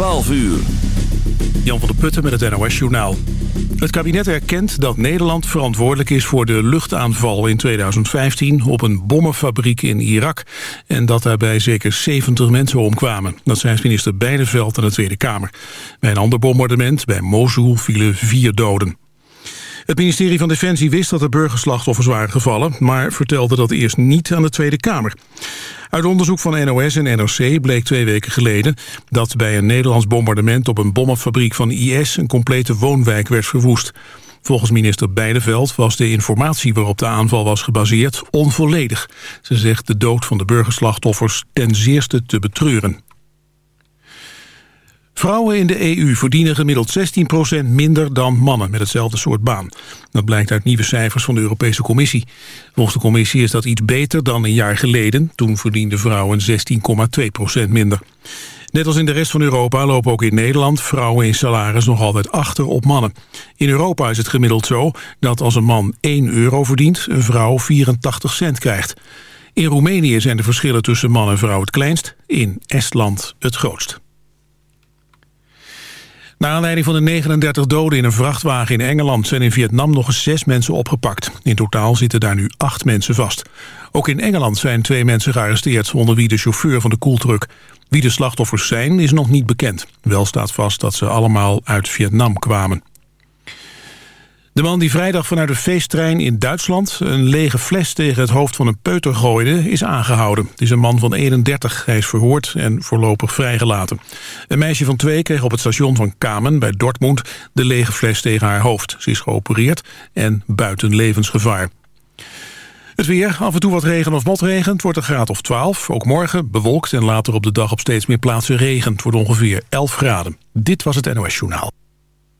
12 uur. Jan van der Putten met het NOS-journaal. Het kabinet erkent dat Nederland verantwoordelijk is voor de luchtaanval in 2015 op een bommenfabriek in Irak. En dat daarbij zeker 70 mensen omkwamen. Dat zei minister Beideveld aan de Tweede Kamer. Bij een ander bombardement bij Mosul vielen vier doden. Het ministerie van Defensie wist dat er burgerslachtoffers waren gevallen... maar vertelde dat eerst niet aan de Tweede Kamer. Uit onderzoek van NOS en NRC bleek twee weken geleden... dat bij een Nederlands bombardement op een bommenfabriek van IS... een complete woonwijk werd verwoest. Volgens minister Beideveld was de informatie waarop de aanval was gebaseerd onvolledig. Ze zegt de dood van de burgerslachtoffers ten zeerste te betreuren. Vrouwen in de EU verdienen gemiddeld 16% minder dan mannen met hetzelfde soort baan. Dat blijkt uit nieuwe cijfers van de Europese Commissie. Volgens de Commissie is dat iets beter dan een jaar geleden. Toen verdienden vrouwen 16,2% minder. Net als in de rest van Europa lopen ook in Nederland vrouwen in salaris nog altijd achter op mannen. In Europa is het gemiddeld zo dat als een man 1 euro verdient, een vrouw 84 cent krijgt. In Roemenië zijn de verschillen tussen man en vrouw het kleinst, in Estland het grootst. Naar aanleiding van de 39 doden in een vrachtwagen in Engeland... zijn in Vietnam nog eens zes mensen opgepakt. In totaal zitten daar nu acht mensen vast. Ook in Engeland zijn twee mensen gearresteerd... onder wie de chauffeur van de koeltruck. Wie de slachtoffers zijn, is nog niet bekend. Wel staat vast dat ze allemaal uit Vietnam kwamen. De man die vrijdag vanuit de feesttrein in Duitsland... een lege fles tegen het hoofd van een peuter gooide, is aangehouden. Het is een man van 31. Hij is verhoord en voorlopig vrijgelaten. Een meisje van twee kreeg op het station van Kamen bij Dortmund... de lege fles tegen haar hoofd. Ze is geopereerd en buiten levensgevaar. Het weer, af en toe wat regen of motregen. Het wordt een graad of 12. Ook morgen bewolkt en later op de dag op steeds meer plaatsen regen. Het wordt ongeveer 11 graden. Dit was het NOS Journaal.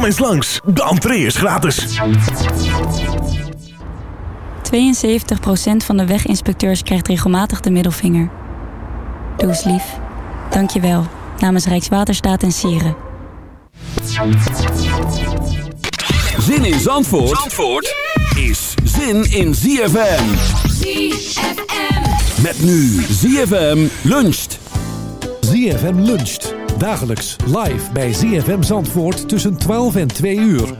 Kom eens langs, de entree is gratis. 72% van de weginspecteurs krijgt regelmatig de middelvinger. Doe eens lief. Dank je wel. Namens Rijkswaterstaat en Sieren. Zin in Zandvoort, Zandvoort is zin in ZFM. ZFM. Met nu ZFM luncht. ZFM luncht. Dagelijks live bij ZFM Zandvoort tussen 12 en 2 uur.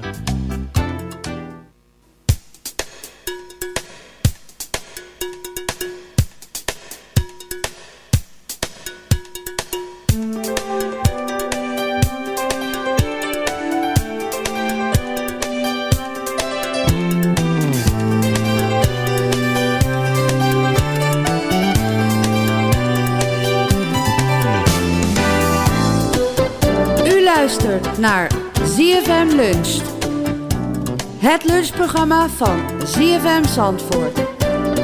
Het lunchprogramma van ZFM Zandvoort.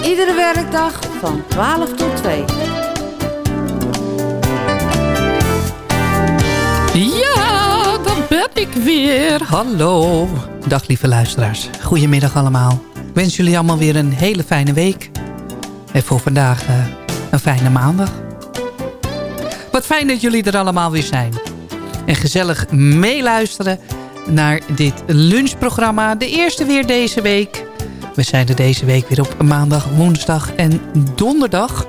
Iedere werkdag van 12 tot 2. Ja, dan ben ik weer. Hallo. Dag lieve luisteraars. Goedemiddag allemaal. Wens jullie allemaal weer een hele fijne week. En voor vandaag eh, een fijne maandag. Wat fijn dat jullie er allemaal weer zijn. En gezellig meeluisteren naar dit lunchprogramma. De eerste weer deze week. We zijn er deze week weer op maandag, woensdag en donderdag.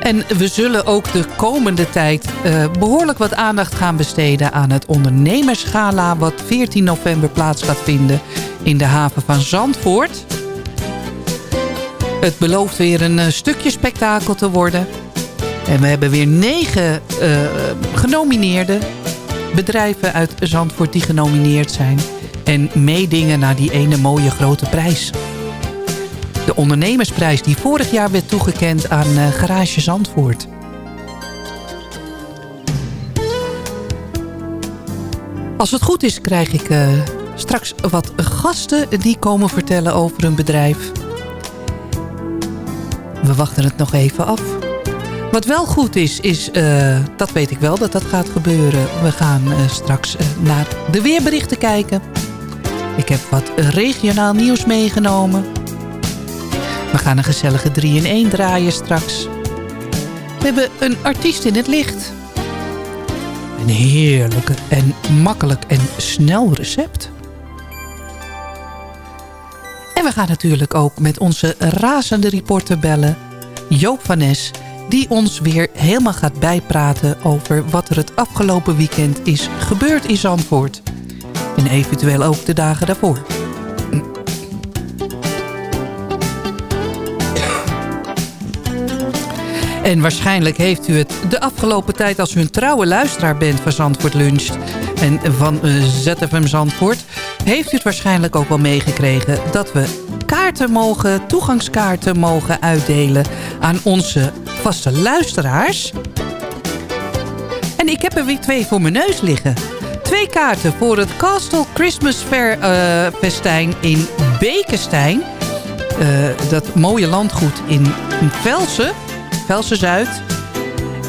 En we zullen ook de komende tijd uh, behoorlijk wat aandacht gaan besteden... aan het ondernemersgala wat 14 november plaats gaat vinden in de haven van Zandvoort. Het belooft weer een uh, stukje spektakel te worden. En we hebben weer negen uh, genomineerde bedrijven uit Zandvoort die genomineerd zijn. En meedingen naar die ene mooie grote prijs. De ondernemersprijs die vorig jaar werd toegekend aan uh, Garage Zandvoort. Als het goed is krijg ik uh, straks wat gasten die komen vertellen over hun bedrijf. We wachten het nog even af. Wat wel goed is, is uh, dat weet ik wel dat dat gaat gebeuren. We gaan uh, straks uh, naar de weerberichten kijken. Ik heb wat regionaal nieuws meegenomen. We gaan een gezellige 3 in 1 draaien straks. We hebben een artiest in het licht. Een heerlijk en makkelijk en snel recept. En we gaan natuurlijk ook met onze razende reporter bellen. Joop van Nes die ons weer helemaal gaat bijpraten over wat er het afgelopen weekend is gebeurd in Zandvoort. En eventueel ook de dagen daarvoor. En waarschijnlijk heeft u het de afgelopen tijd als u een trouwe luisteraar bent van Zandvoort Lunch en van ZFM Zandvoort, heeft u het waarschijnlijk ook wel meegekregen dat we kaarten mogen, toegangskaarten mogen uitdelen aan onze vaste luisteraars. En ik heb er weer twee voor mijn neus liggen. Twee kaarten voor het Castle Christmas Fair uh, festijn in Bekenstein. Uh, dat mooie landgoed in Velsen, Velsen-Zuid.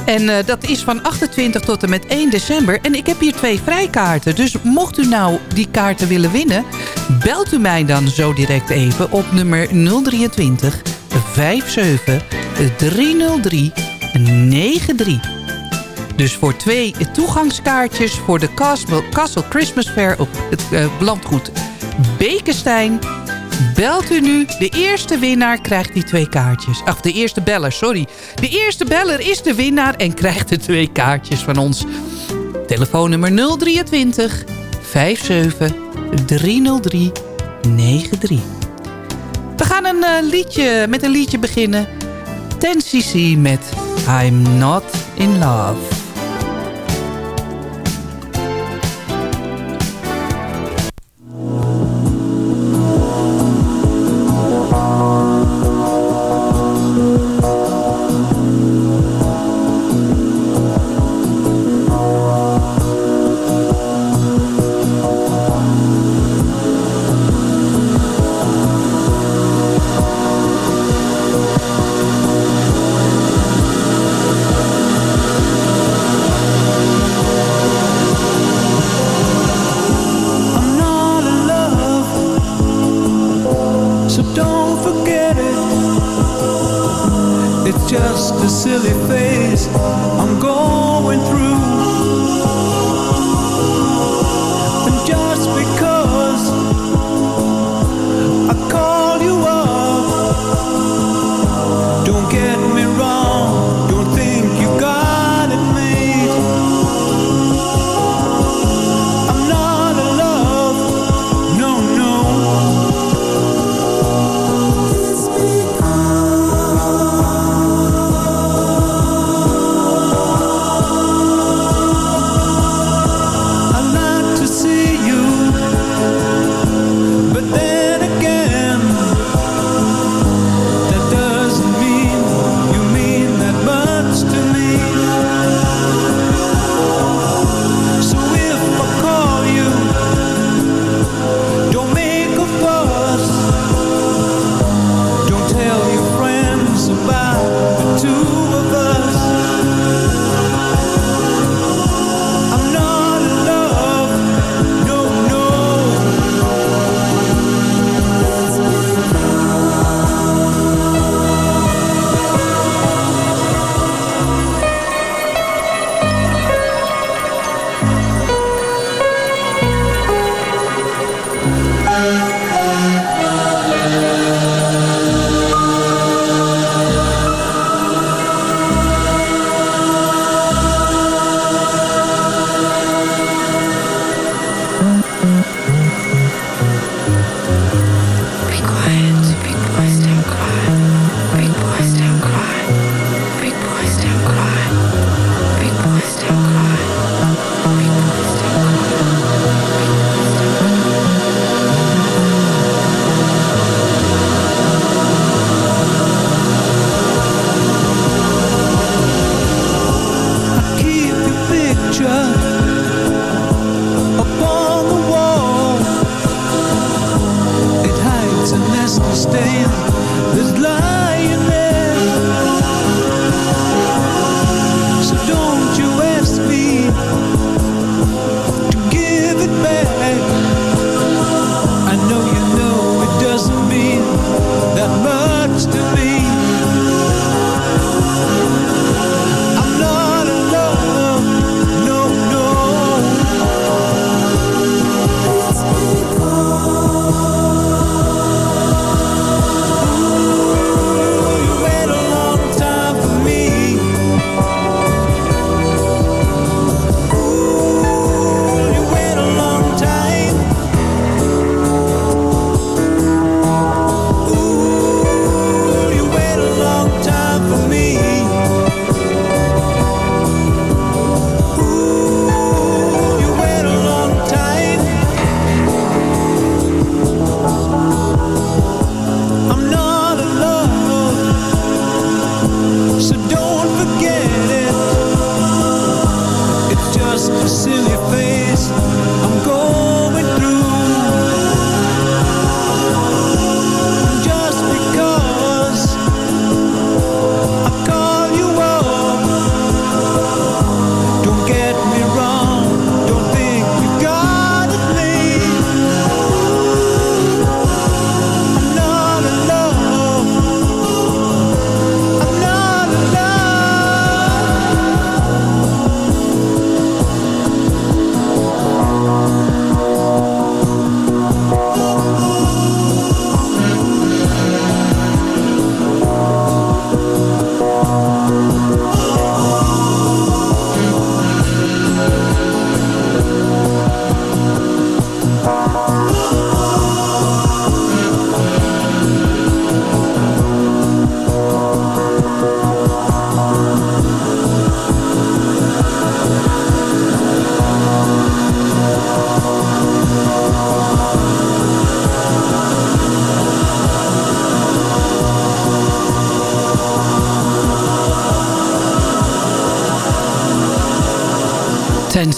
En uh, dat is van 28 tot en met 1 december. En ik heb hier twee vrijkaarten. Dus mocht u nou die kaarten willen winnen... belt u mij dan zo direct even op nummer 023 57 303 93. Dus voor twee toegangskaartjes voor de Castle, Castle Christmas Fair op het uh, landgoed Bekenstein... Belt u nu. De eerste winnaar krijgt die twee kaartjes. Ach, de eerste beller, sorry. De eerste beller is de winnaar en krijgt de twee kaartjes van ons. Telefoonnummer 023 57 303 93. Een uh, liedje, met een liedje beginnen. 10cc met I'm Not In Love.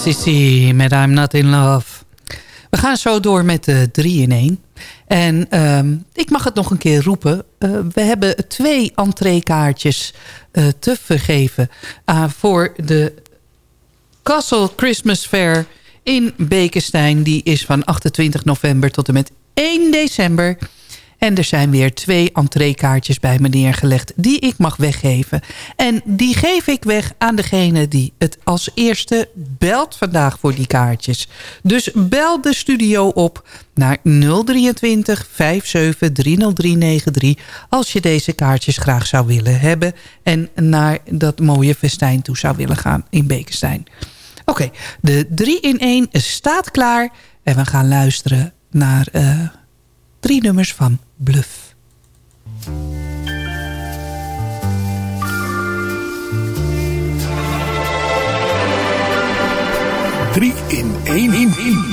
Sissy met I'm Not In Love. We gaan zo door met de 3 in 1. En ehm, ik mag het nog een keer roepen. Eh, we hebben twee entreekaartjes uh, te vergeven... Voor de Castle Christmas Fair in Bekenstein. Die is van 28 november tot en met 1 december... En er zijn weer twee entreekaartjes bij me neergelegd die ik mag weggeven. En die geef ik weg aan degene die het als eerste belt vandaag voor die kaartjes. Dus bel de studio op naar 023 57 30393 als je deze kaartjes graag zou willen hebben. En naar dat mooie festijn toe zou willen gaan in Bekenstein. Oké, de 3 in 1 staat klaar. En we gaan luisteren naar... Uh, drie nummers van Drie in één in één.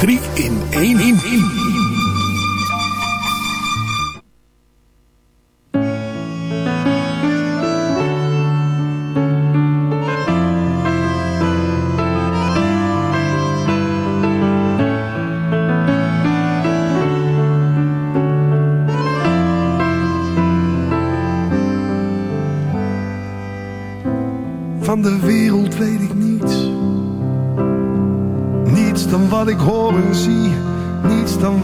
3 in 1 in 1.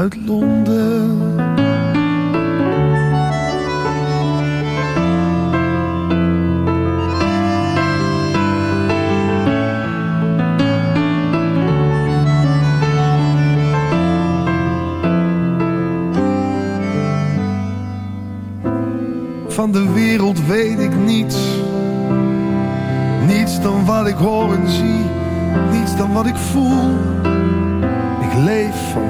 Uit Londen. Van de wereld weet ik niets. Niets dan wat ik hoor en zie. Niets dan wat ik voel. Ik leef.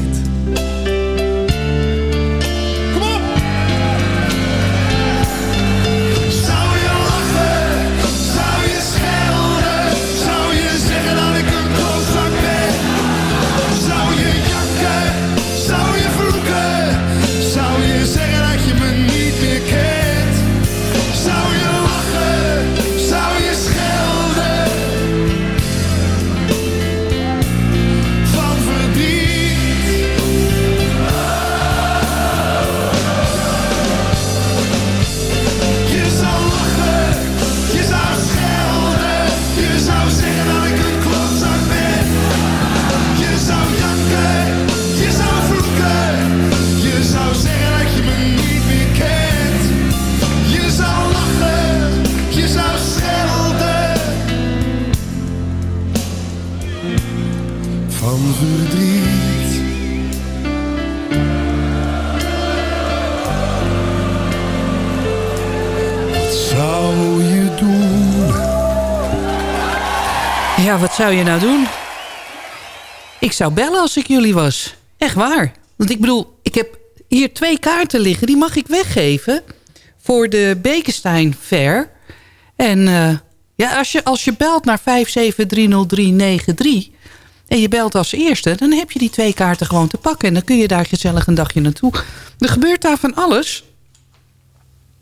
Wat zou je nou doen? Ik zou bellen als ik jullie was. Echt waar. Want ik bedoel, ik heb hier twee kaarten liggen. Die mag ik weggeven voor de Bekenstein Fair. En eh, ja, als je, als je belt naar 5730393... en je belt als eerste... dan heb je die twee kaarten gewoon te pakken. En dan kun je daar gezellig een dagje naartoe. Er gebeurt daar van alles.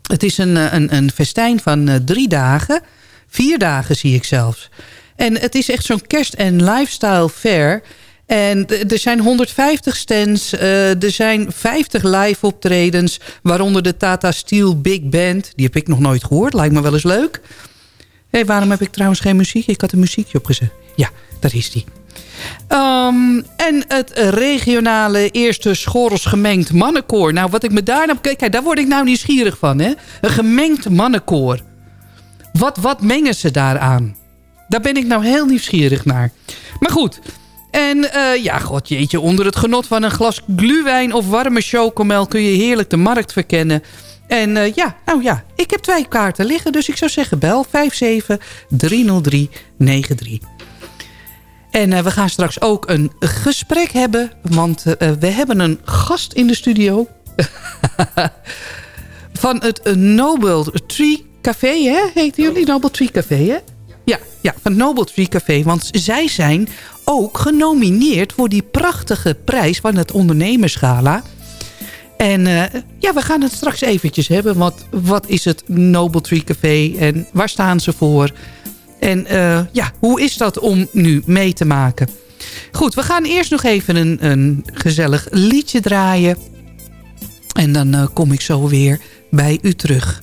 Het is een, eh, een, een festijn van eh, drie dagen. Vier dagen zie ik zelfs. En het is echt zo'n kerst- en lifestyle fair. En er zijn 150 stands, eh, er zijn 50 live optredens... waaronder de Tata Steel Big Band. Die heb ik nog nooit gehoord, lijkt me wel eens leuk. Hé, waarom heb ik trouwens geen muziek? Ik had een muziekje opgezet. Ja, daar is die. Ehm, en het regionale eerste schorls gemengd mannenkoor. Nou, wat ik me daar... Kijk, kijk, daar word ik nou nieuwsgierig van, hè. Een gemengd mannenkoor. Wat, wat mengen ze daaraan? Daar ben ik nou heel nieuwsgierig naar. Maar goed. En eh, ja, god jeetje, onder het genot van een glas gluwijn of warme chocomel... kun je heerlijk de markt verkennen. En eh, ja, nou ja, ik heb twee kaarten liggen. Dus ik zou zeggen bel 5730393. En eh, we gaan straks ook een gesprek hebben. Want we hebben een gast in de studio. van het Noble Tree Café, hè? Heet jullie Noble Tree Café, hè? Ja, ja, van Noble Tree Café. Want zij zijn ook genomineerd voor die prachtige prijs van het ondernemerschala. En eh, ja, we gaan het straks eventjes hebben. Wat, wat is het Noble Tree Café en waar staan ze voor? En eh, ja, hoe is dat om nu mee te maken? Goed, we gaan eerst nog even een, een gezellig liedje draaien. En dan eh, kom ik zo weer bij u terug.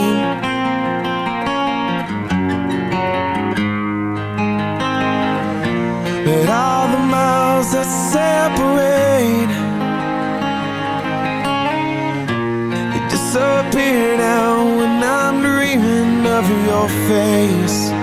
That separate. They disappear now when I'm dreaming of your face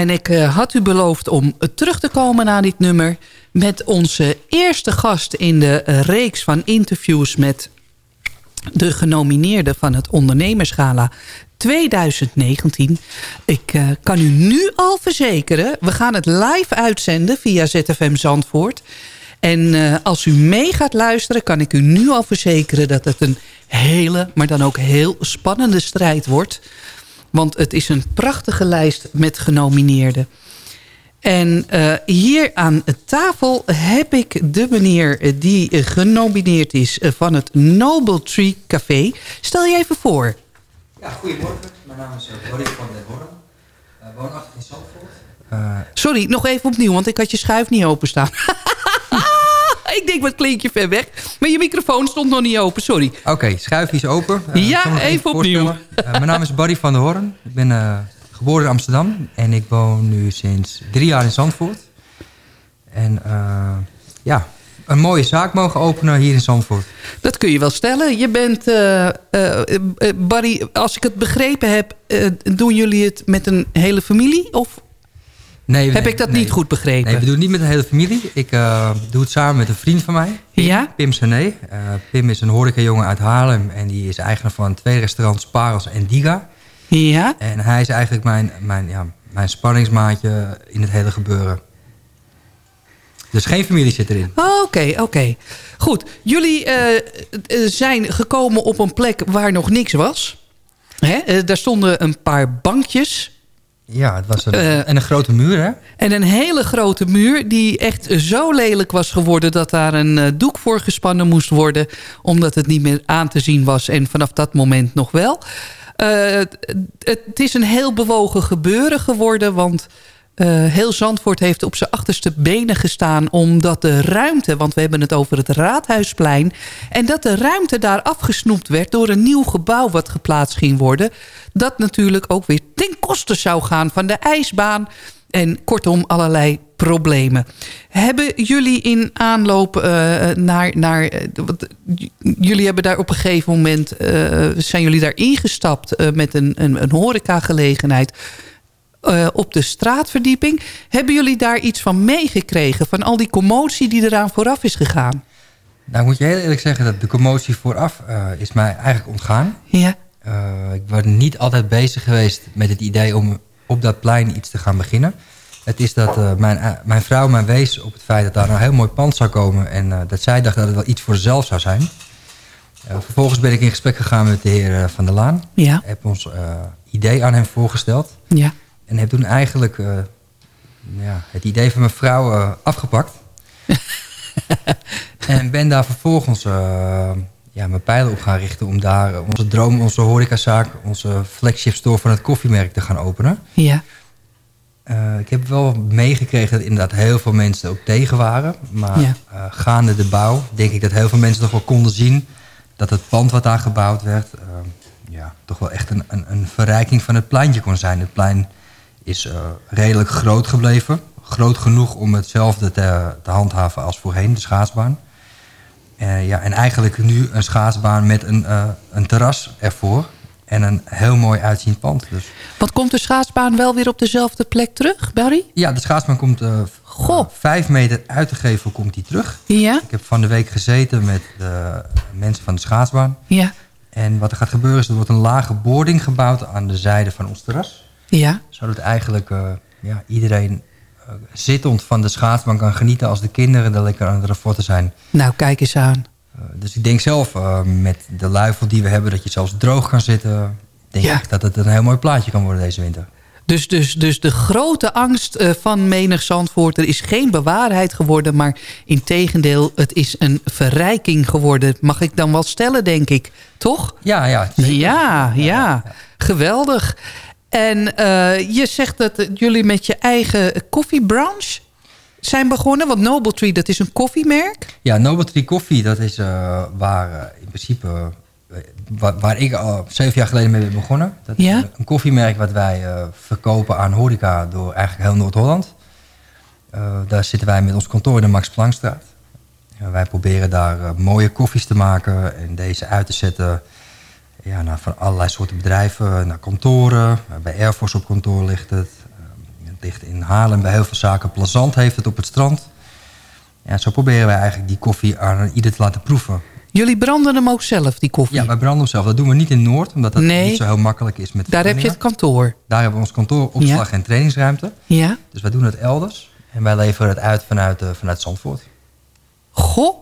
en ik eh, had u beloofd om terug te komen naar dit nummer... met onze eerste gast in de eh, reeks van interviews... met de genomineerden van het ondernemerschala 2019. Ik eh, kan u nu al verzekeren... we gaan het live uitzenden via ZFM Zandvoort... En als u mee gaat luisteren, kan ik u nu al verzekeren... dat het een hele, maar dan ook heel spannende strijd wordt. Want het is een prachtige lijst met genomineerden. En eh, hier aan tafel heb ik de meneer eh, die eh, genomineerd is eh, van het Noble Tree Café. Stel je even voor. Ja, goedemorgen. Mijn naam is uh, Barry van den Horn. Uh, woonachtig in Zandvoort. Sorry, nog even opnieuw, want ik had je schuif niet openstaan. ik denk, wat klink je ver weg. Maar je microfoon stond nog niet open, sorry. Oké, schuif is open. Uh, Ja, even opnieuw. Uh, mijn naam is Barry van der Horn. Ik ben uh, geboren in Amsterdam en ik woon nu sinds drie jaar in Zandvoort. En ja, een mooie zaak mogen openen hier in Zandvoort. Dat kun je wel stellen. Je bent, uh, uh, Barry, als ik het begrepen heb... doen jullie het met een hele familie? Of Nee, heb ik dat nee. niet goed begrepen? Nee, we doen het niet met de hele familie. Ik uh, doe het samen met een vriend van mij. Pim, Ja? Pim Sané. Uh, Pim is een horecajongen uit Haarlem. En die is eigenaar van twee restaurants Parels en Diga. Ja? En hij is eigenlijk mijn, mijn, ja, mijn spanningsmaatje in het hele gebeuren. Dus geen familie zit erin. Oh, Oké, oké. Goed. Jullie uh, zijn gekomen op een plek waar nog niks was. Hè? Daar stonden een paar bankjes. Ja, het was een, uh, en een grote muur, hè? En een hele grote muur die echt zo lelijk was geworden... dat daar een uh, doek voor gespannen moest worden... omdat het niet meer aan te zien was. En vanaf dat moment nog wel. Uh, het, het is een heel bewogen gebeuren geworden... want uh, heel Zandvoort heeft op zijn achterste benen gestaan... omdat de ruimte, want we hebben het over het Raadhuisplein... en dat de ruimte daar afgesnoept werd door een nieuw gebouw... wat geplaatst ging worden. Dat natuurlijk ook weer ten koste zou gaan van de ijsbaan... en kortom allerlei problemen. Hebben jullie in aanloop uh, naar... naar wat, jullie hebben daar op een gegeven moment... Zijn jullie daar ingestapt met een, een, een horecagelegenheid... Uh, op de straatverdieping. Hebben jullie daar iets van meegekregen? Van al die commotie die eraan vooraf is gegaan? Nou, ik moet je heel eerlijk zeggen dat de commotie vooraf uh, is mij eigenlijk ontgaan. Ja. Uh, ik was niet altijd bezig geweest met het idee om op dat plein iets te gaan beginnen. Het is dat uh, mijn, mijn vrouw mij wees op het feit dat daar een heel mooi pand zou komen... en dat zij dacht dat het wel iets voor zichzelf zou zijn. vervolgens ben ik in gesprek gegaan met de heer Van der Laan. Ja. Heb ons idee aan hem voorgesteld. Ja. En heb toen eigenlijk uh, ja, het idee van mijn vrouw uh, afgepakt. en ben daar vervolgens uh, ja, mijn pijlen op gaan richten... om daar onze droom, onze horecazaak... onze flagship store van het koffiemerk te gaan openen. Ja. ik heb wel meegekregen dat inderdaad heel veel mensen ook tegen waren. Maar ja. gaande de bouw denk ik dat heel veel mensen toch wel konden zien... dat het pand wat daar gebouwd werd... ja, toch wel echt een, een, een verrijking van het pleintje kon zijn. Het plein is uh, redelijk groot gebleven. Groot genoeg om hetzelfde te, te handhaven als voorheen, de schaatsbaan. Uh, ja, en eigenlijk nu een schaatsbaan met een, uh, een terras ervoor. En een heel mooi uitziend pand. Dus. Wat komt de schaatsbaan wel weer op dezelfde plek terug, Barry? Ja, de schaatsbaan komt Goh. vijf meter uit de gevel komt die terug. Ja. Ik heb van de week gezeten met de mensen van de schaatsbaan. Ja. En wat er gaat gebeuren is, er wordt een lage boarding gebouwd aan de zijde van ons terras. Ja. Zodat eigenlijk uh, ja, iedereen uh, zittend van de schaatsbaan kan genieten... als de kinderen er lekker aan het ravotten zijn. Nou, kijk eens aan. Uh, dus ik denk zelf, met de luifel die we hebben... dat je zelfs droog kan zitten... denk ja. ik dat het een heel mooi plaatje kan worden deze winter. Dus, dus, dus de grote angst van menig Zandvoorter is geen bewaarheid geworden... maar in tegendeel, het is een verrijking geworden. Mag ik dan wel stellen, denk ik. Toch? Ja, ja. Ja, ja, ja. Geweldig. En uh, je zegt dat jullie met je eigen koffiebranche zijn begonnen. Want Noble Tree, dat is een koffiemerk. Ja, Noble Tree Koffie, dat is uh, waar uh, in principe... Waar, waar, ik al zeven jaar geleden mee ben begonnen. Dat ja? is een koffiemerk wat wij verkopen aan horeca door eigenlijk heel Noord-Holland. daar zitten wij met ons kantoor in de Max Planckstraat. wij proberen daar mooie koffies te maken en deze uit te zetten ja, nou, van allerlei soorten bedrijven, naar kantoren. Bij Air Force op kantoor ligt het. Het ligt in Haarlem bij heel veel zaken. Plazant heeft het op het strand. Ja, zo proberen wij eigenlijk die koffie aan ieder te laten proeven. Jullie branden hem ook zelf, die koffie? Ja, wij branden hem zelf. Dat doen we niet in Noord, omdat dat nee. niet zo heel makkelijk is. Met Daar heb je het kantoor? Daar hebben we ons kantoor, opslag ja. en trainingsruimte. Ja. Dus wij doen het elders. En wij leveren het uit vanuit, uh, vanuit Zandvoort. Goh,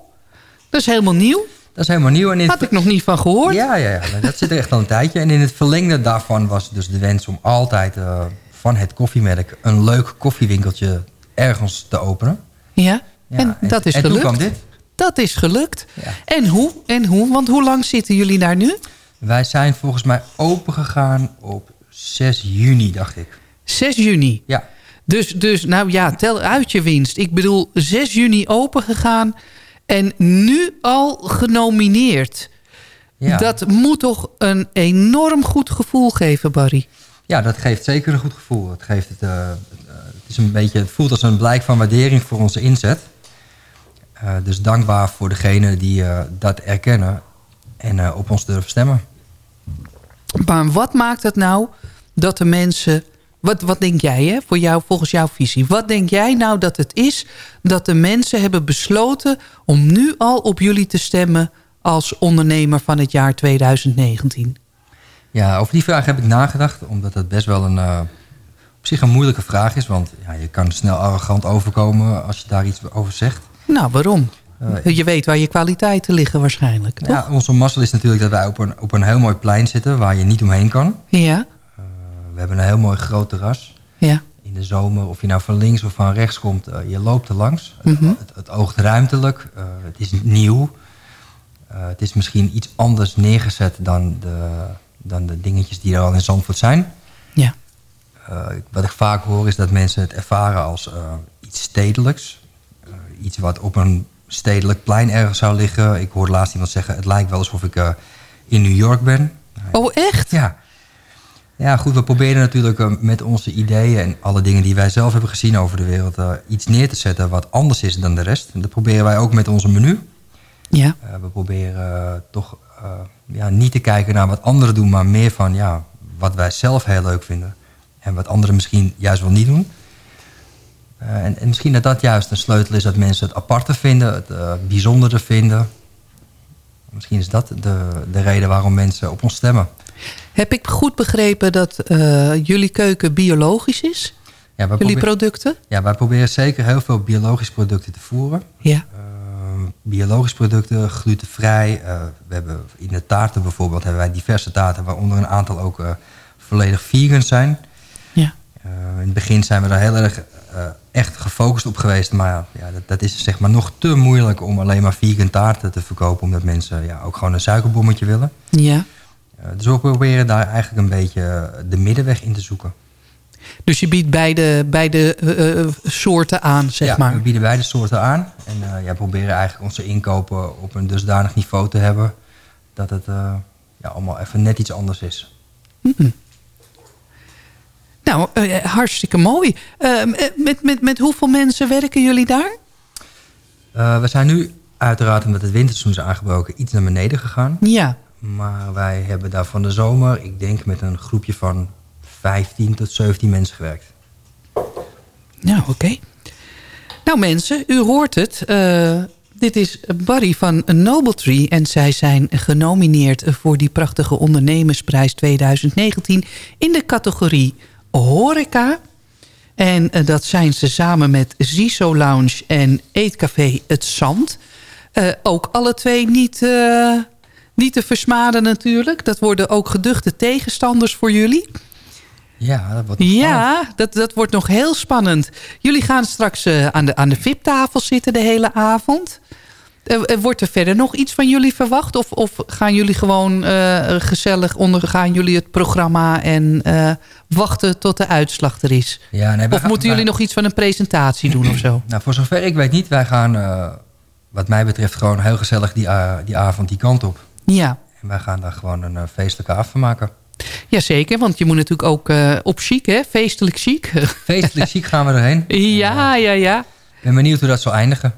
dat is helemaal nieuw. Dat is helemaal nieuw. En Had ik nog niet van gehoord. Ja, ja, ja, dat zit er echt al een tijdje. En in het verlengde daarvan was dus de wens om altijd uh, van het koffiemerk een leuk koffiewinkeltje ergens te openen. Ja, Ja, en en- dat is en toen gelukt. kwam dit. Dat is gelukt. En hoe? En hoe? Want hoe lang zitten jullie daar nu? Wij zijn volgens mij open gegaan op 6 juni, dacht ik. 6 juni. Ja. Dus, dus nou ja, tel uit je winst. Ik bedoel, 6 juni open gegaan en nu al genomineerd. Ja. Dat moet toch een enorm goed gevoel geven, Barry? Ja, dat geeft zeker een goed gevoel. Het, geeft het, eh, het, eh, het, is een beetje, het voelt als een blijk van waardering voor onze inzet. Eh, dus dankbaar voor degenen die dat erkennen en op ons durven stemmen. Maar wat maakt het nou dat de mensen... Wat, wat denk jij, hè, voor jou, volgens jouw visie? Wat denk jij nou dat het is dat de mensen hebben besloten... om nu al op jullie te stemmen als ondernemer van het jaar 2019? Ja, over die vraag heb ik nagedacht, omdat het best wel een, eh, op zich een moeilijke vraag is. Want ja, je kan snel arrogant overkomen als je daar iets over zegt. Nou, waarom? Eh, je weet waar je kwaliteiten liggen waarschijnlijk, toch? Ja, onze mazzel is natuurlijk dat wij op een, op een heel mooi plein zitten waar je niet omheen kan. Ja, We hebben een heel mooi groot terras. ja. In de zomer, of je nou van links of van rechts komt, eh, je loopt er langs. Mhm. Het, het oogt ruimtelijk, eh, het is nieuw. Eh, het is misschien iets anders neergezet dan de, dan de dingetjes die er al in Zandvoort zijn. Ja. Eh, wat ik vaak hoor is dat mensen het ervaren als eh, iets stedelijks. Eh, iets wat op een stedelijk plein ergens zou liggen. Ik hoorde laatst iemand zeggen, het lijkt wel alsof ik eh, in New York ben. Oh, echt? Ja. Ja, goed, we proberen natuurlijk eh, met onze ideeën en alle dingen die wij zelf hebben gezien over de wereld... eh, iets neer te zetten wat anders is dan de rest. En dat proberen wij ook met onze menu. Ja. Eh, we proberen toch ja, niet te kijken naar wat anderen doen... maar meer van ja, wat wij zelf heel leuk vinden. En wat anderen misschien juist wel niet doen. En, en misschien dat dat juist een sleutel is... dat mensen het aparte vinden, het bijzondere vinden. Misschien is dat de, de reden waarom mensen op ons stemmen. Heb ik goed begrepen dat eh, jullie keuken biologisch is? Ja, jullie producten? Ja, wij proberen zeker heel veel biologische producten te voeren. Ja. Uh, biologische producten, glutenvrij. Uh, we hebben in de taarten bijvoorbeeld hebben wij diverse taarten... waaronder een aantal ook uh, volledig vegan zijn. Ja. Uh, in het begin zijn we daar heel erg echt gefocust op geweest. Maar ja, dat, dat is zeg maar nog te moeilijk om alleen maar vegan taarten te verkopen... omdat mensen ja, ook gewoon een suikerbommetje willen. Ja. Dus we proberen daar eigenlijk een beetje de middenweg in te zoeken. Dus je biedt beide, beide uh, soorten aan, zeg ja, maar? we bieden beide soorten aan. En uh, ja, proberen eigenlijk onze inkopen op een dusdanig niveau te hebben... dat het uh, ja, allemaal even net iets anders is. Mm -hmm. Nou, hartstikke mooi. met, met, met hoeveel mensen werken jullie daar? we zijn nu uiteraard, omdat het winterseizoen is aangebroken... iets naar beneden gegaan. Ja. Maar wij hebben daar van de zomer, ik denk met een groepje van 15 tot 17 mensen gewerkt. Nou, oké. Nou mensen, u hoort het. Uh, dit is Barry van Noble Tree. En zij zijn genomineerd voor die prachtige ondernemersprijs 2019... in de categorie horeca. En uh, dat zijn ze samen met Ziso Lounge en Eetcafé Het Zand. Uh, ook alle twee niet, niet te versmaden natuurlijk. Dat worden ook geduchte tegenstanders voor jullie... Ja, dat wordt, ja dat, dat wordt nog heel spannend. Jullie gaan straks uh, aan de, aan de VIP-tafel zitten de hele avond. Uh, wordt er verder nog iets van jullie verwacht? Of, of gaan jullie gewoon uh, gezellig ondergaan jullie het programma... en wachten tot de uitslag er is? Ja, nee, of gaan, moeten jullie wij... nog iets van een presentatie doen of zo? Nou, voor zover ik weet niet. Wij gaan, wat mij betreft, gewoon heel gezellig die, die avond die kant op. Ja. En wij gaan daar gewoon een feestelijke avond maken. Jazeker, want je moet natuurlijk ook uh, op chic, hè? Feestelijk chic. Feestelijk chic gaan we erheen. Ja, ja, ja. Ik ben benieuwd hoe dat zal eindigen.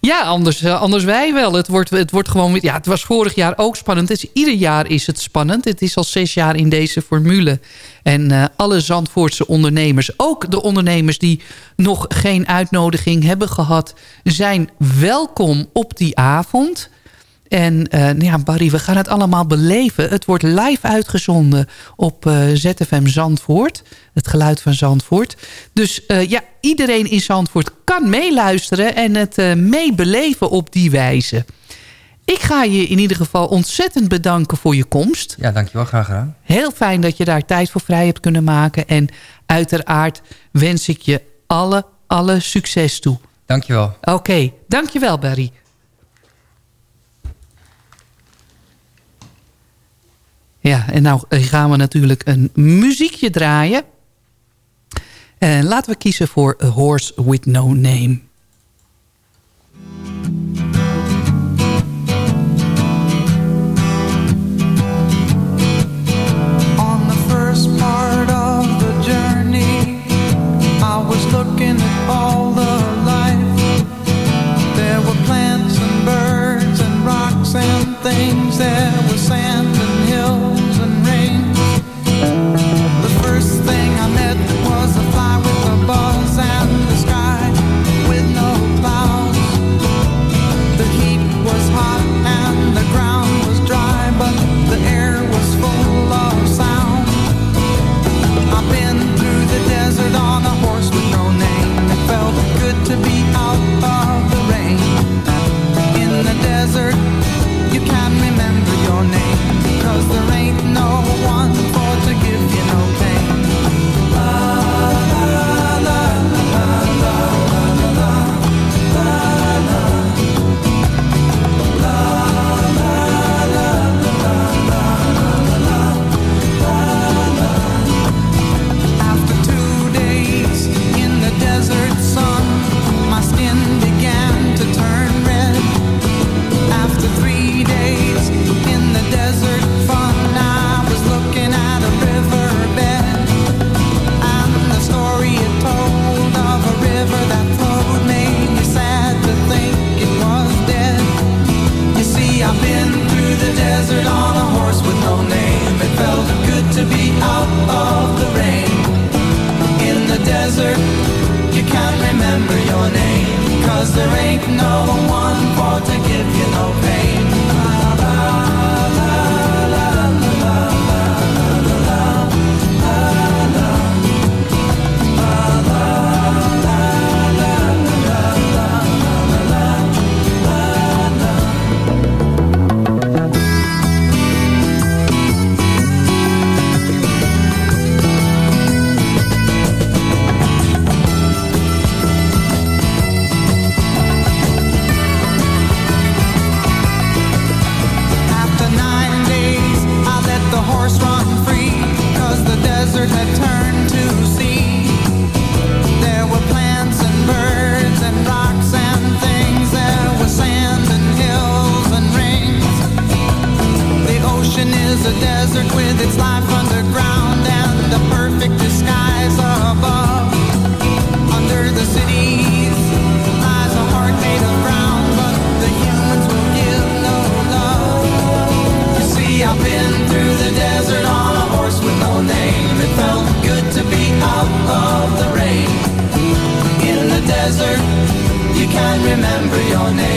Ja, anders, uh, anders wij wel. Het wordt, het wordt gewoon... Ja, het was vorig jaar ook spannend. Dus ieder jaar is het spannend. Het is al zes jaar in deze formule. En uh, alle Zandvoortse ondernemers, ook de ondernemers die nog geen uitnodiging hebben gehad... zijn welkom op die avond... En uh, ja, Barry, we gaan het allemaal beleven. Het wordt live uitgezonden op uh, ZFM Zandvoort. Het geluid van Zandvoort. Dus uh, ja, iedereen in Zandvoort kan meeluisteren en het meebeleven op die wijze. Ik ga je in ieder geval ontzettend bedanken voor je komst. Ja, dankjewel. Graag gedaan. Heel fijn dat je daar tijd voor vrij hebt kunnen maken. En uiteraard wens ik je alle, alle succes toe. Dankjewel. Oké, dankjewel Barry. Ja, en nou gaan we natuurlijk een muziekje draaien. En laten we kiezen voor A Horse With No Name. On the first part of the journey, I was looking at all the life. There were plants and birds and rocks and things. There was sand See, through the desert on a horse with no name. It felt good to be out of the rain. In the desert, you can't remember your name.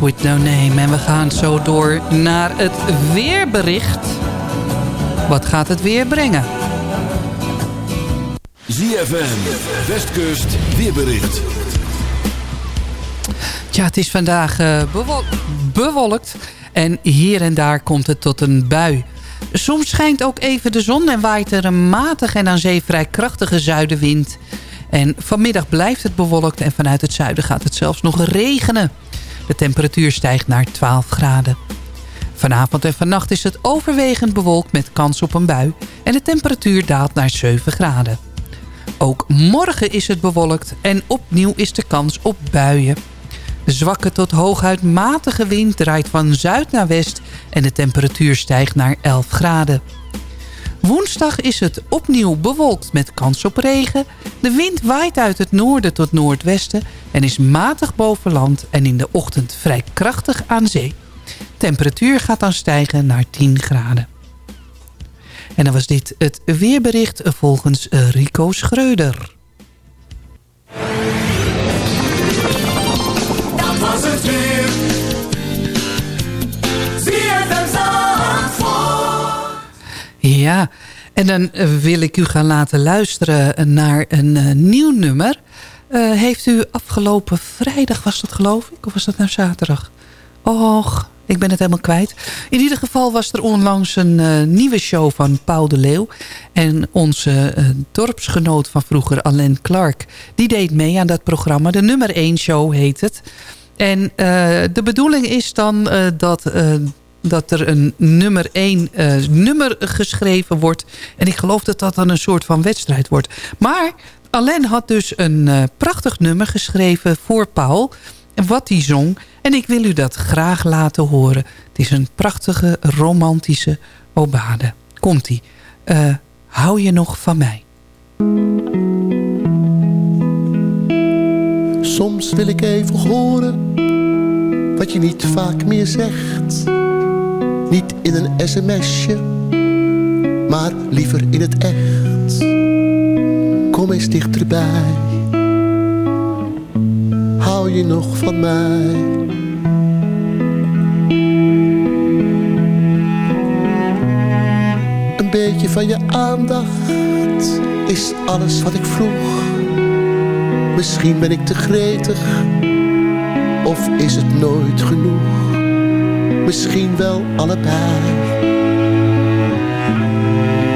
With No Name. En we gaan zo door naar het weerbericht. Wat gaat het weer brengen? ZFM, Westkust, weerbericht. Tja, het is vandaag eh, bewol- bewolkt. En hier en daar komt het tot een bui. Soms schijnt ook even de zon en waait er een matige en aan zee vrij krachtige zuidenwind. En vanmiddag blijft het bewolkt en vanuit het zuiden gaat het zelfs nog regenen. De temperatuur stijgt naar 12 graden. Vanavond en vannacht is het overwegend bewolkt met kans op een bui. En de temperatuur daalt naar 7 graden. Ook morgen is het bewolkt en opnieuw is de kans op buien. De zwakke tot hooguit matige wind draait van zuid naar west... en de temperatuur stijgt naar 11 graden. Woensdag is het opnieuw bewolkt met kans op regen. De wind waait uit het noorden tot noordwesten en is matig boven land en in de ochtend vrij krachtig aan zee. Temperatuur gaat dan stijgen naar 10 graden. En dan was dit het weerbericht volgens Rico Schreuder. Dat was het weer. Ja, en dan eh, wil ik u gaan laten luisteren naar een eh, nieuw nummer. Eh, heeft u afgelopen vrijdag, was dat geloof ik? Of was dat nou zaterdag? Och, ik ben het helemaal kwijt. In ieder geval was er onlangs een nieuwe show van Paul de Leeuw. En onze dorpsgenoot van vroeger, Alain Clark... die deed mee aan dat programma. De nummer 1 show heet het. En de bedoeling is dan dat... dat er een nummer 1 eh, nummer geschreven wordt. En ik geloof dat dat dan een soort van wedstrijd wordt. Maar Alain had dus een eh, prachtig nummer geschreven voor Paul. En wat hij zong. En ik wil u dat graag laten horen. Het is een prachtige romantische obade. Komt-ie. Eh, hou je nog van mij? Soms wil ik even horen wat je niet vaak meer zegt. Niet in een sms'je, maar liever in het echt. Kom eens dichterbij. Hou je nog van mij? Een beetje van je aandacht is alles wat ik vroeg. Misschien ben ik te gretig, of is het nooit genoeg? Misschien wel allebei.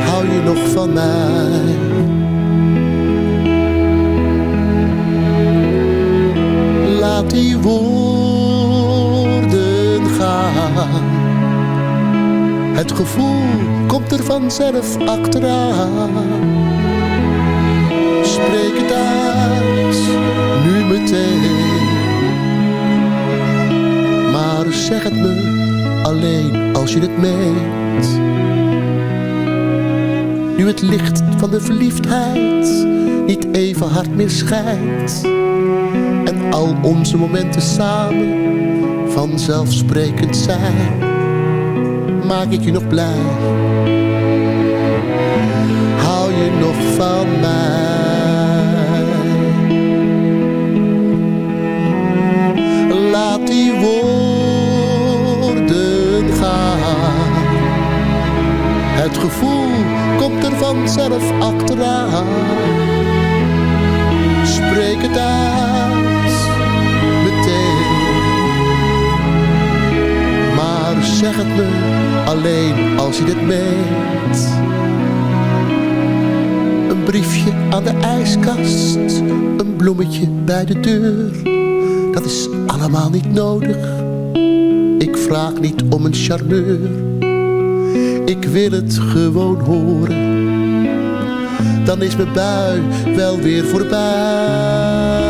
Hou je nog van mij? Laat die woorden gaan. Het gevoel komt er vanzelf achteraan. Spreek het uit, nu meteen. Maar zeg het me alleen als je het meent. Nu het licht van de verliefdheid niet even hard meer schijnt. En al onze momenten samen vanzelfsprekend zijn. Maak ik je nog blij? Hou je nog van mij? Laat die woorden Het gevoel komt er vanzelf achteraan. Spreek het uit, meteen. Maar zeg het me alleen als je dit meent. Een briefje aan de ijskast, een bloemetje bij de deur. Dat is allemaal niet nodig. Ik vraag niet om een charmeur. Ik wil het gewoon horen. Dan is mijn bui wel weer voorbij.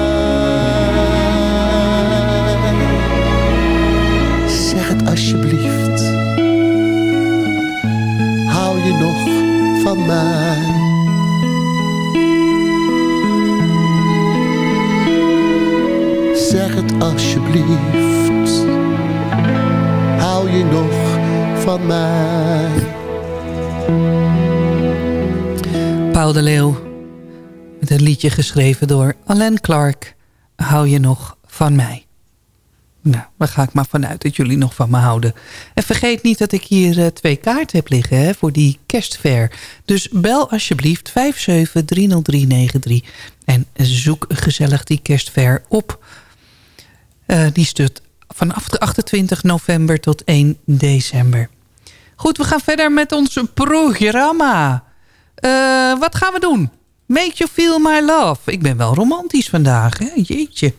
Zeg het alsjeblieft. Hou je nog van mij? Zeg het alsjeblieft. Hou je nog van mij? Paul de Leeuw. Met een liedje geschreven door Alain Clark. Hou je nog van mij? Nou, daar ga ik maar vanuit dat jullie nog van me houden. En vergeet niet dat ik hier eh, twee kaarten heb liggen hè, voor die kerstfair. Dus bel alsjeblieft 5730393 en zoek gezellig die kerstfair op. Eh, die stuurt vanaf de 28 november tot 1 december. Goed, we gaan verder met ons programma. Eh, wat gaan we doen? Make you feel my love. Ik ben wel romantisch vandaag, hè? Jeetje.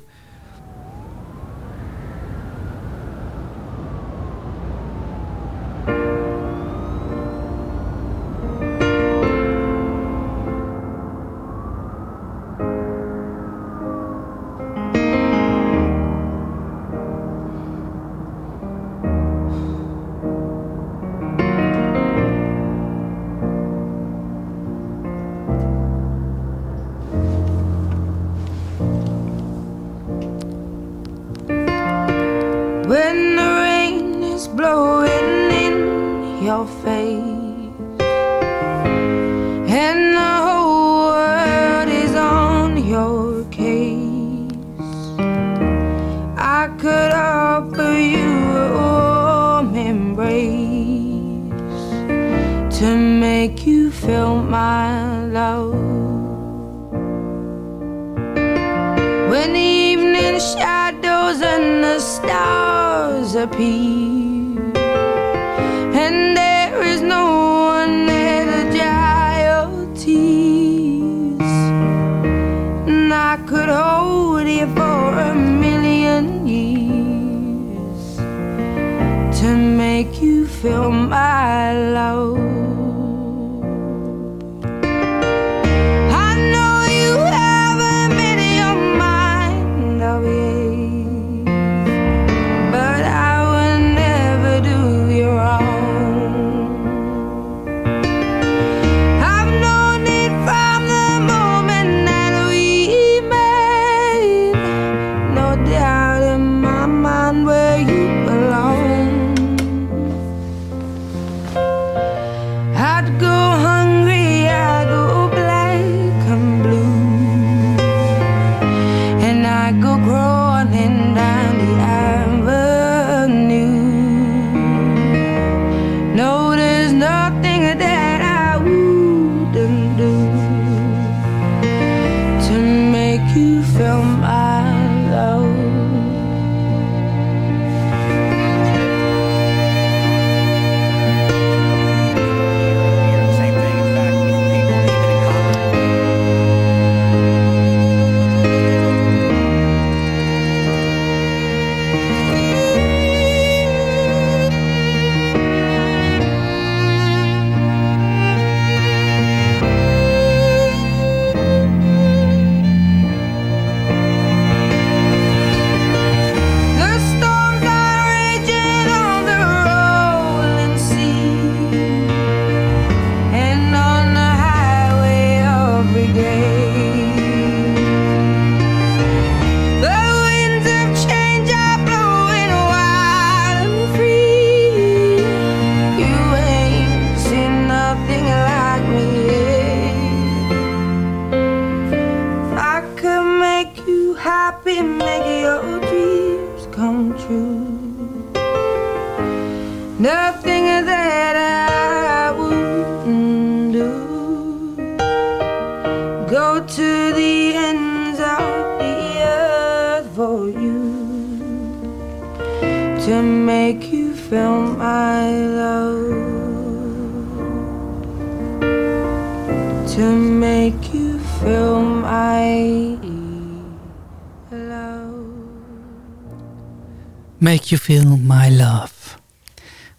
Make You Feel My Love.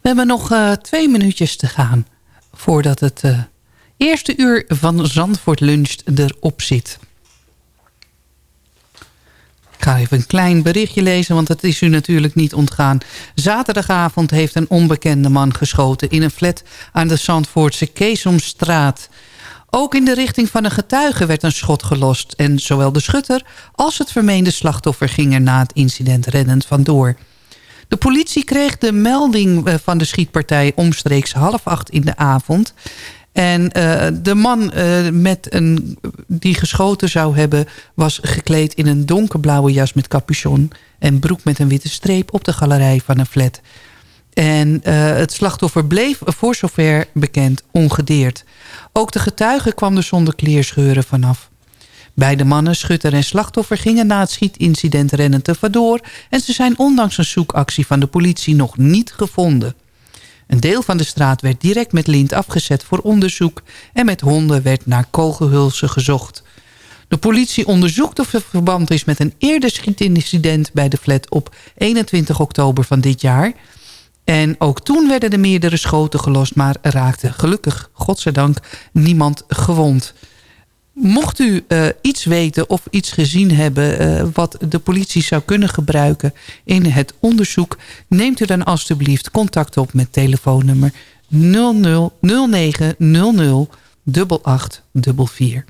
We hebben nog eh, twee minuutjes te gaan voordat het eh, eerste uur van Zandvoort Luncht erop zit. Ik ga even een klein berichtje lezen, want het is u natuurlijk niet ontgaan. Zaterdagavond heeft een onbekende man geschoten in een flat aan de Zandvoortse Keesomstraat. Ook in de richting van een getuige werd een schot gelost... en zowel de schutter als het vermeende slachtoffer gingen na het incident reddend vandoor. De politie kreeg de melding eh, van de schietpartij omstreeks half acht in de avond. En uh, de man uh, met een, die geschoten zou hebben... was gekleed in een donkerblauwe jas met capuchon... en broek met een witte streep op de galerij van een flat. En het slachtoffer bleef voor zover bekend ongedeerd. Ook de getuige kwam er zonder kleerscheuren vanaf. Beide mannen, schutter en slachtoffer, gingen na het schietincident rennend te vandoor... en ze zijn ondanks een zoekactie van de politie nog niet gevonden. Een deel van de straat werd direct met lint afgezet voor onderzoek... en met honden werd naar kogelhulzen gezocht. De politie onderzoekt of er verband is met een eerder schietincident... bij de flat op 21 oktober van dit jaar... En ook toen werden er meerdere schoten gelost... maar raakte gelukkig, godzijdank, niemand gewond. Mocht u uh, iets weten of iets gezien hebben... Uh, wat de politie zou kunnen gebruiken in het onderzoek... neemt u dan alstublieft contact op met telefoonnummer 00 0900 8844.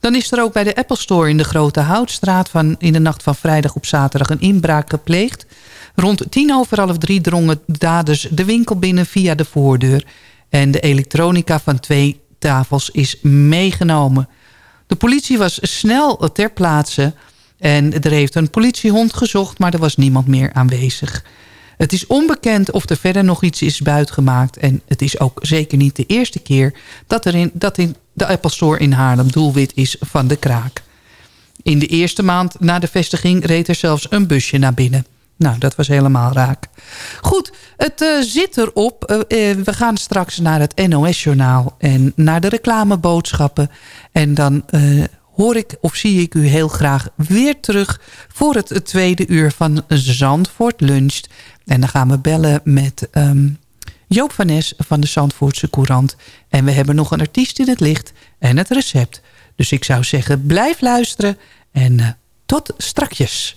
Dan is er ook bij de Apple Store in de Grote Houtstraat... Van, in de nacht van vrijdag op zaterdag een inbraak gepleegd. Rond tien over half drie drongen daders de winkel binnen via de voordeur. En de elektronica van twee tafels is meegenomen. De politie was snel ter plaatse en er heeft een politiehond gezocht... maar er was niemand meer aanwezig. Het is onbekend of er verder nog iets is buitgemaakt... en het is ook zeker niet de eerste keer dat, er in, dat in de Apple in Haarlem doelwit is van de kraak. In de eerste maand na de vestiging reed er zelfs een busje naar binnen. Nou, dat was helemaal raak. Goed, het eh, zit erop. Eh, eh, we gaan straks naar het NOS-journaal en naar de reclameboodschappen. En dan hoor ik of zie ik u heel graag weer terug... voor het tweede uur van Zandvoort Luncht. En dan gaan we bellen met ehm, Joop van Nes van de Zandvoortse Courant. En we hebben nog een artiest in het licht en het recept. Dus ik zou zeggen, blijf luisteren en tot strakjes.